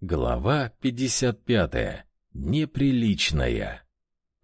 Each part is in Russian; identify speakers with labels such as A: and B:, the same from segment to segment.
A: Глава 55. Неприличная.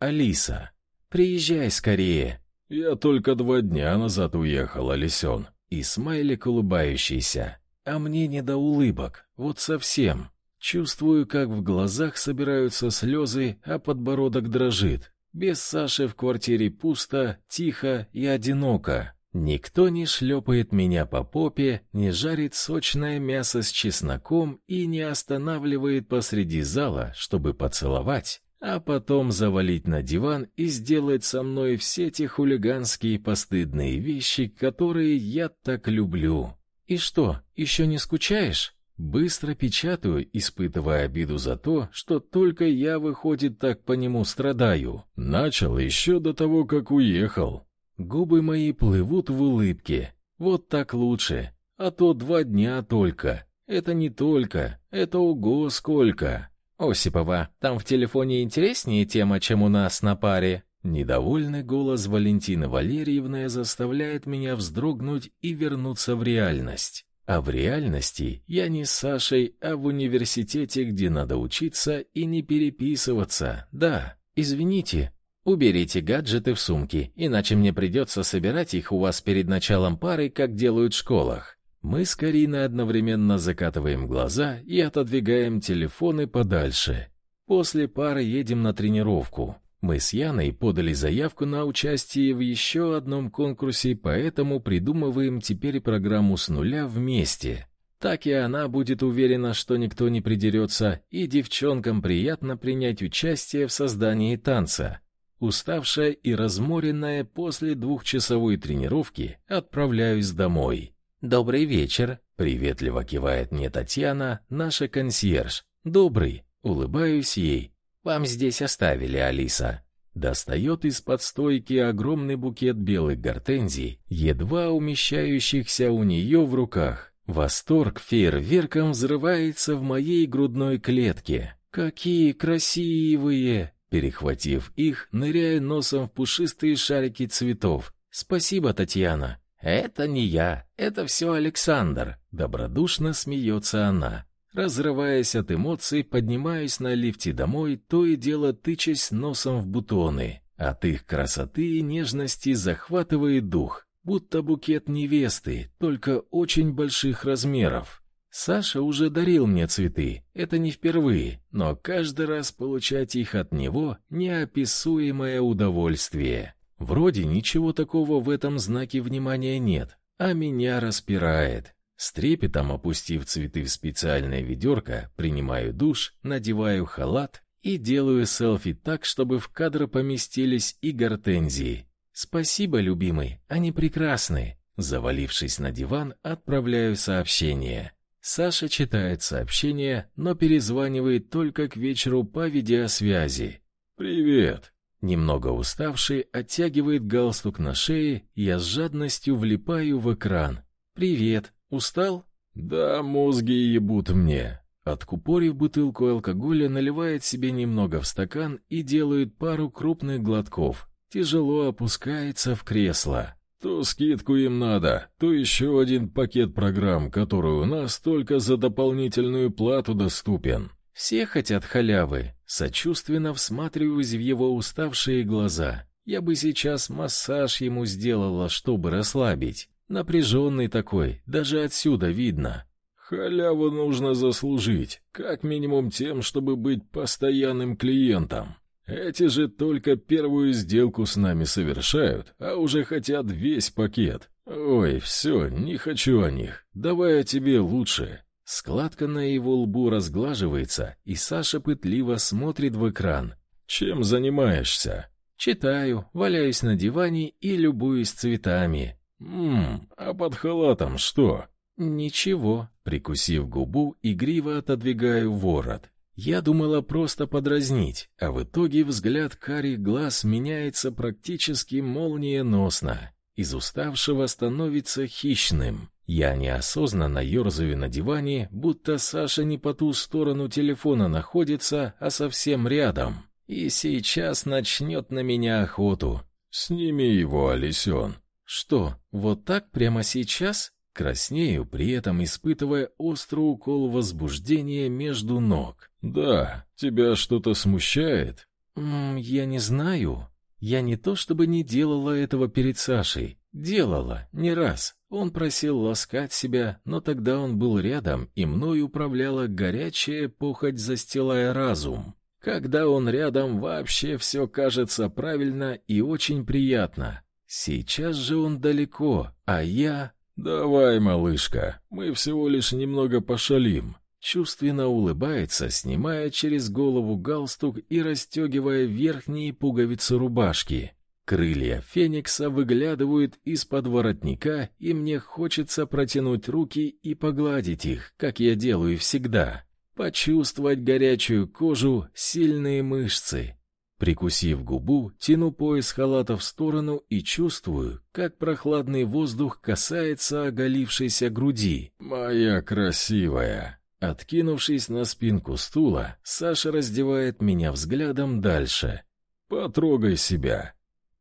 A: Алиса. Приезжай скорее.
B: Я только два дня назад уехал, Алисен.
A: И смайлик улыбающийся. А мне не до улыбок. Вот совсем. Чувствую, как в глазах собираются слезы, а подбородок дрожит. Без Саши в квартире пусто, тихо и одиноко. Никто не шлепает меня по попе, не жарит сочное мясо с чесноком и не останавливает посреди зала, чтобы поцеловать, а потом завалить на диван и сделать со мной все те хулиганские постыдные вещи, которые я так люблю. И что, еще не скучаешь? Быстро печатаю, испытывая обиду за то, что только я, выходит, так по нему страдаю.
B: Начал еще до того, как уехал.
A: Губы мои плывут в улыбке. Вот так лучше. А то два дня только. Это не только. Это ого сколько. Осипова, там в телефоне интереснее тема, чем у нас на паре. Недовольный голос Валентины Валерьевны заставляет меня вздрогнуть и вернуться в реальность. А в реальности я не с Сашей, а в университете, где надо учиться и не переписываться. Да, извините, Уберите гаджеты в сумки, иначе мне придется собирать их у вас перед началом пары, как делают в школах. Мы с Кариной одновременно закатываем глаза и отодвигаем телефоны подальше. После пары едем на тренировку. Мы с Яной подали заявку на участие в еще одном конкурсе, поэтому придумываем теперь программу с нуля вместе. Так и она будет уверена, что никто не придерется, и девчонкам приятно принять участие в создании танца. Уставшая и разморенная после двухчасовой тренировки, отправляюсь домой. Добрый вечер, приветливо кивает мне Татьяна, наша консьерж. Добрый, улыбаюсь ей. Вам здесь оставили, Алиса. Достает из-под стойки огромный букет белых гортензий, едва умещающихся у нее в руках. Восторг фейерверком взрывается в моей грудной клетке. Какие красивые! Перехватив их, ныряя носом в пушистые шарики цветов. «Спасибо, Татьяна». «Это не я, это все Александр», — добродушно смеется она. Разрываясь от эмоций, поднимаюсь на лифте домой, то и дело тычась носом в бутоны. От их красоты и нежности захватывает дух, будто букет невесты, только очень больших размеров. Саша уже дарил мне цветы, это не впервые, но каждый раз получать их от него неописуемое удовольствие. Вроде ничего такого в этом знаке внимания нет, а меня распирает. С трепетом опустив цветы в специальное ведерко, принимаю душ, надеваю халат и делаю селфи так, чтобы в кадр поместились и гортензии. Спасибо, любимый, они прекрасны. Завалившись на диван, отправляю сообщение. Саша читает сообщение, но перезванивает только к вечеру по видеосвязи.
B: «Привет!»
A: Немного уставший, оттягивает галстук на шее, я с жадностью влипаю в экран. «Привет! Устал?»
B: «Да, мозги ебут мне!»
A: Откупорив бутылку алкоголя, наливает себе немного в стакан и делает пару крупных глотков. Тяжело опускается в кресло.
B: То скидку им надо, то еще один пакет программ, который у нас только за дополнительную плату доступен.
A: Все хотят халявы. Сочувственно всматриваюсь в его уставшие глаза. Я бы сейчас массаж ему сделала, чтобы расслабить. Напряженный такой, даже отсюда видно.
B: Халяву нужно заслужить, как минимум тем, чтобы быть постоянным клиентом. Эти же только первую сделку с нами совершают, а уже хотят весь пакет. Ой, все, не хочу о них. Давай о тебе лучше.
A: Складка на его лбу разглаживается, и Саша пытливо смотрит в экран.
B: Чем занимаешься?
A: Читаю, валяюсь на диване и любуюсь цветами.
B: Мм, а под халатом что?
A: Ничего, прикусив губу, игриво отодвигаю ворот. Я думала просто подразнить, а в итоге взгляд карих глаз меняется практически молниеносно. Из уставшего становится хищным. Я неосознанно ерзаю на диване, будто Саша не по ту сторону телефона находится, а совсем рядом. И сейчас начнет на меня охоту.
B: «Сними его, Алисен».
A: «Что, вот так прямо сейчас?» Краснею, при этом испытывая острый укол возбуждения между ног.
B: «Да, тебя что-то смущает?»
A: «М -м, «Я не знаю. Я не то чтобы не делала этого перед Сашей. Делала, не раз. Он просил ласкать себя, но тогда он был рядом, и мной управляла горячая похоть, застилая разум. Когда он рядом, вообще все кажется правильно и очень приятно. Сейчас же он далеко, а я...
B: «Давай, малышка, мы всего лишь немного пошалим».
A: Чувственно улыбается, снимая через голову галстук и расстегивая верхние пуговицы рубашки. Крылья феникса выглядывают из-под воротника, и мне хочется протянуть руки и погладить их, как я делаю всегда. Почувствовать горячую кожу, сильные мышцы. Прикусив губу, тяну пояс халата в сторону и чувствую, как прохладный воздух касается оголившейся груди.
B: «Моя красивая!»
A: Откинувшись на спинку стула, Саша раздевает меня взглядом дальше.
B: «Потрогай себя!»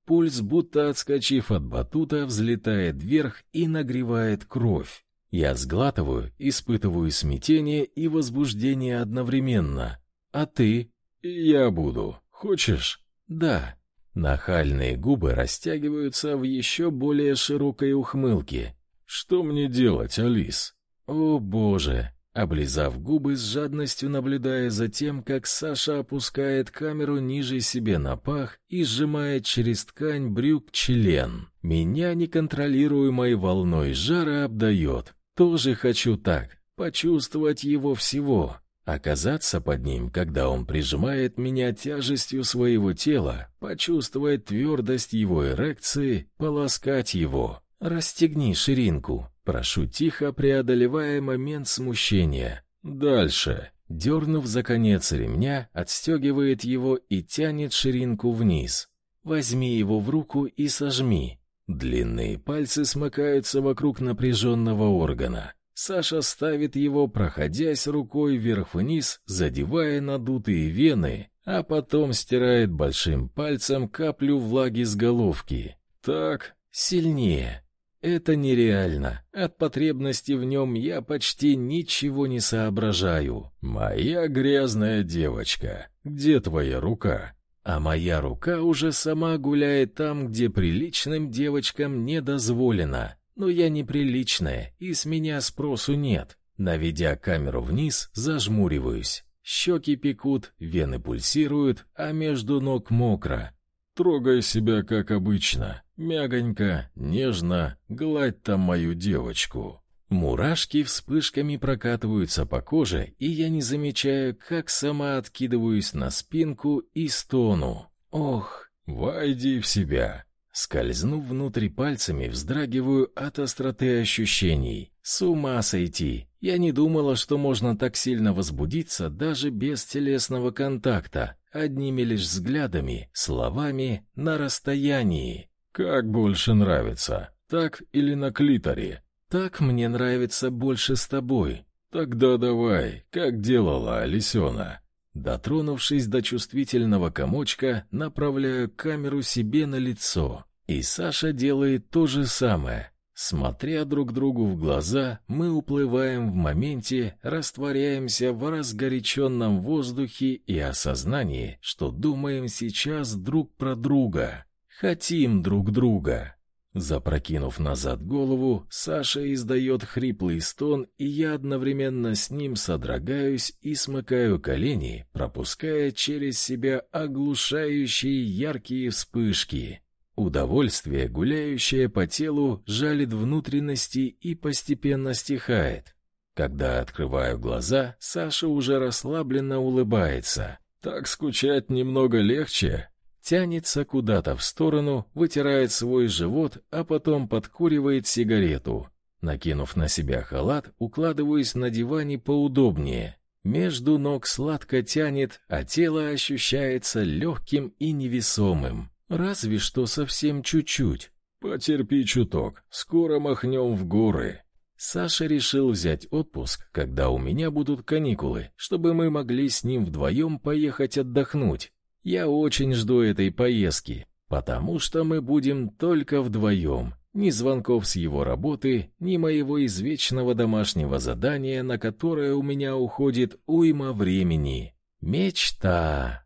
A: Пульс, будто отскочив от батута, взлетает вверх и нагревает кровь. Я сглатываю, испытываю смятение и возбуждение одновременно. А ты?
B: Я буду. Хочешь?
A: Да. Нахальные губы растягиваются в еще более широкой ухмылке.
B: Что мне делать, Алис?
A: О, боже, Облизав губы, с жадностью наблюдая за тем, как Саша опускает камеру ниже себе на пах и сжимает через ткань брюк член. Меня неконтролируемой волной жара обдает. Тоже хочу так, почувствовать его всего, оказаться под ним, когда он прижимает меня тяжестью своего тела, почувствовать твердость его эрекции, полоскать его. Расстегни ширинку, прошу тихо, преодолевая момент смущения. Дальше, дернув за конец ремня, отстегивает его и тянет ширинку вниз. Возьми его в руку и сожми. Длинные пальцы смыкаются вокруг напряженного органа. Саша ставит его, проходясь рукой вверх-вниз, задевая надутые вены, а потом стирает большим пальцем каплю влаги с головки. Так, сильнее. Это нереально. От потребности в нем я почти ничего не соображаю.
B: Моя грязная девочка, где твоя рука?
A: А моя рука уже сама гуляет там, где приличным девочкам не дозволено. Но я неприличная, и с меня спросу нет. Наведя камеру вниз, зажмуриваюсь. Щеки пекут, вены пульсируют, а между ног мокро.
B: Трогай себя как обычно, мягонько, нежно, гладь там мою девочку.
A: Мурашки вспышками прокатываются по коже, и я не замечаю, как сама откидываюсь на спинку и стону. Ох,
B: войди в себя.
A: Скользнув внутрь пальцами, вздрагиваю от остроты ощущений. С ума сойти! Я не думала, что можно так сильно возбудиться даже без телесного контакта одними лишь взглядами, словами, на расстоянии.
B: Как больше нравится, так или на клиторе?
A: Так мне нравится больше с тобой.
B: Тогда давай, как делала Алисена.
A: Дотронувшись до чувствительного комочка, направляю камеру себе на лицо. И Саша делает то же самое. Смотря друг другу в глаза, мы уплываем в моменте, растворяемся в разгоряченном воздухе и осознании, что думаем сейчас друг про друга, хотим друг друга. Запрокинув назад голову, Саша издает хриплый стон, и я одновременно с ним содрогаюсь и смыкаю колени, пропуская через себя оглушающие яркие вспышки. Удовольствие, гуляющее по телу, жалит внутренности и постепенно стихает. Когда открываю глаза, Саша уже расслабленно улыбается.
B: Так скучать немного легче.
A: Тянется куда-то в сторону, вытирает свой живот, а потом подкуривает сигарету. Накинув на себя халат, укладываюсь на диване поудобнее. Между ног сладко тянет, а тело ощущается легким и невесомым. Разве что совсем чуть-чуть.
B: Потерпи чуток, скоро махнем в горы.
A: Саша решил взять отпуск, когда у меня будут каникулы, чтобы мы могли с ним вдвоем поехать отдохнуть. Я очень жду этой поездки, потому что мы будем только вдвоем. Ни звонков с его работы, ни моего извечного домашнего задания, на которое у меня уходит уйма времени. Мечта.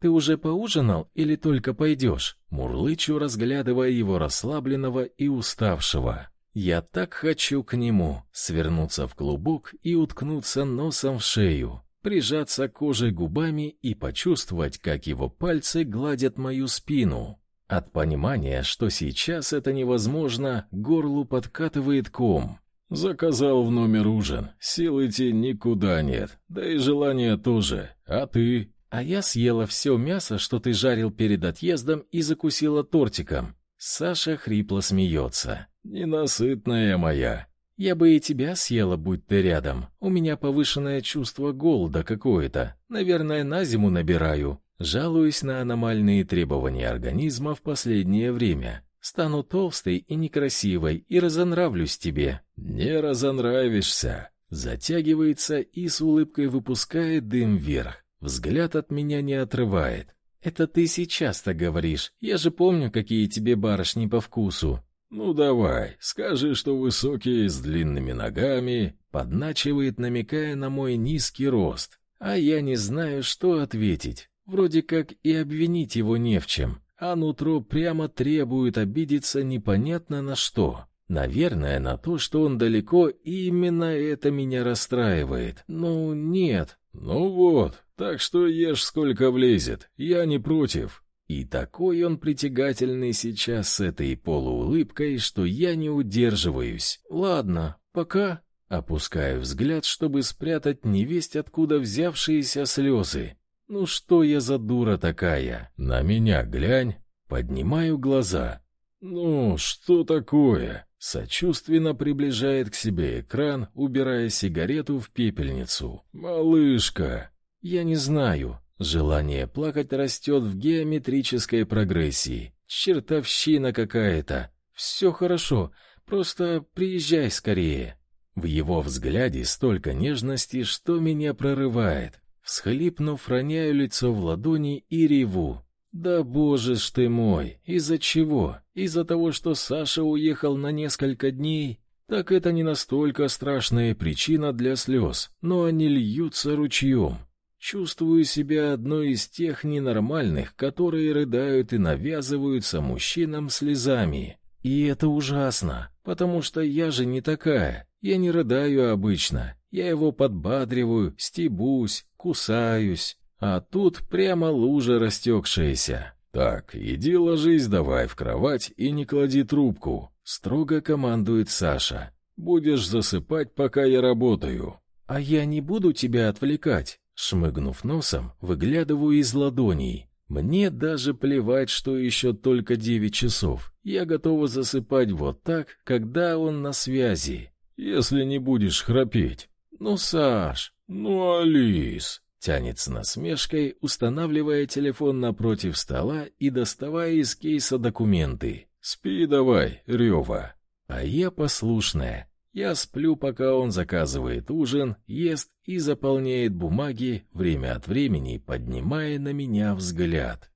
A: Ты уже поужинал или только пойдешь? Мурлычу, разглядывая его расслабленного и уставшего. Я так хочу к нему, свернуться в клубок и уткнуться носом в шею, прижаться кожей губами и почувствовать, как его пальцы гладят мою спину. От понимания, что сейчас это невозможно, горлу подкатывает ком.
B: Заказал в номер ужин. Сил идти никуда нет. Да и желания тоже. А ты?
A: А я съела все мясо, что ты жарил перед отъездом, и закусила тортиком. Саша хрипло смеется.
B: Ненасытная моя.
A: Я бы и тебя съела, будь ты рядом. У меня повышенное чувство голода какое-то. Наверное, на зиму набираю. Жалуюсь на аномальные требования организма в последнее время. Стану толстой и некрасивой и разонравлюсь тебе.
B: Не разонравишься.
A: Затягивается и с улыбкой выпускает дым вверх. Взгляд от меня не отрывает. Это ты сейчас-то говоришь. Я же помню, какие тебе барышни по вкусу.
B: Ну давай, скажи, что высокие с длинными ногами,
A: подначивает, намекая на мой низкий рост. А я не знаю, что ответить. Вроде как и обвинить его не в чем, а нутро прямо требует обидеться непонятно на что. Наверное, на то, что он далеко, и именно это меня расстраивает. Ну, нет.
B: Ну вот, так что ешь сколько влезет, я не против.
A: И такой он притягательный сейчас с этой полуулыбкой, что я не удерживаюсь. Ладно, пока. Опускаю взгляд, чтобы спрятать невесть откуда взявшиеся слезы. Ну что я за дура такая?
B: На меня глянь. Поднимаю глаза. Ну, что такое? Сочувственно приближает к себе экран, убирая сигарету в пепельницу. Малышка.
A: Я не знаю. Желание плакать растет в геометрической прогрессии. Чертовщина какая-то. Все хорошо, просто приезжай скорее. В его взгляде столько нежности, что меня прорывает. Всхлипнув, роняю лицо в ладони и реву. Да боже ж ты мой, из-за чего? Из-за того, что Саша уехал на несколько дней? Так это не настолько страшная причина для слез, но они льются ручьем. Чувствую себя одной из тех ненормальных, которые рыдают и навязываются мужчинам слезами. И это ужасно, потому что я же не такая. Я не рыдаю обычно. Я его подбадриваю, стебусь, кусаюсь, а тут прямо лужа растекшаяся.
B: Так, иди ложись давай в кровать и не клади трубку, строго командует Саша. Будешь засыпать, пока я работаю.
A: А я не буду тебя отвлекать, шмыгнув носом, выглядываю из ладоней. Мне даже плевать, что еще только девять часов. Я готова засыпать вот так, когда он на связи.
B: Если не будешь храпеть.
A: Ну, Саш,
B: «Ну, Алис!»
A: — тянет с насмешкой, устанавливая телефон напротив стола и доставая из кейса документы.
B: «Спи давай, Рева!»
A: А я послушная. Я сплю, пока он заказывает ужин, ест и заполняет бумаги, время от времени поднимая на меня взгляд.